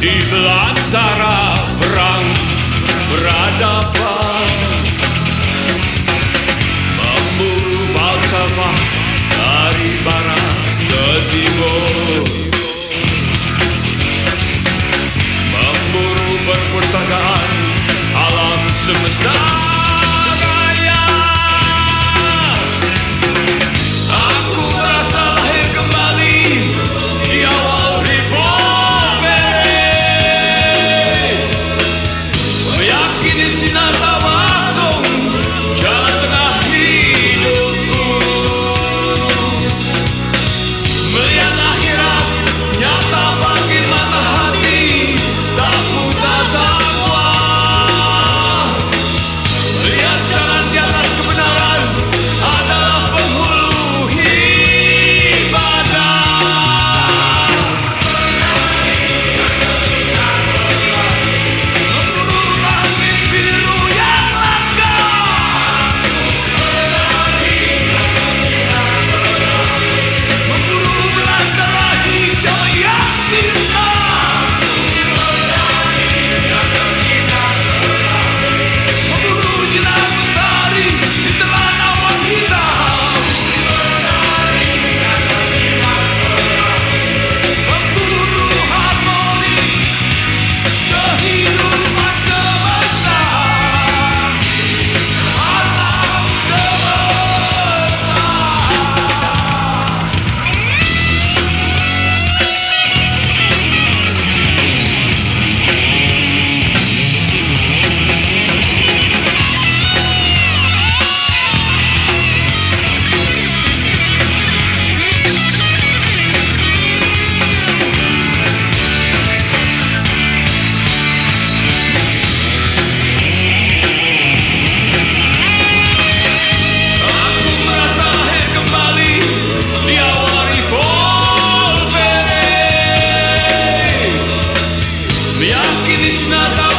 di belantara perang beradaban memburu falsafah dari barang Krishna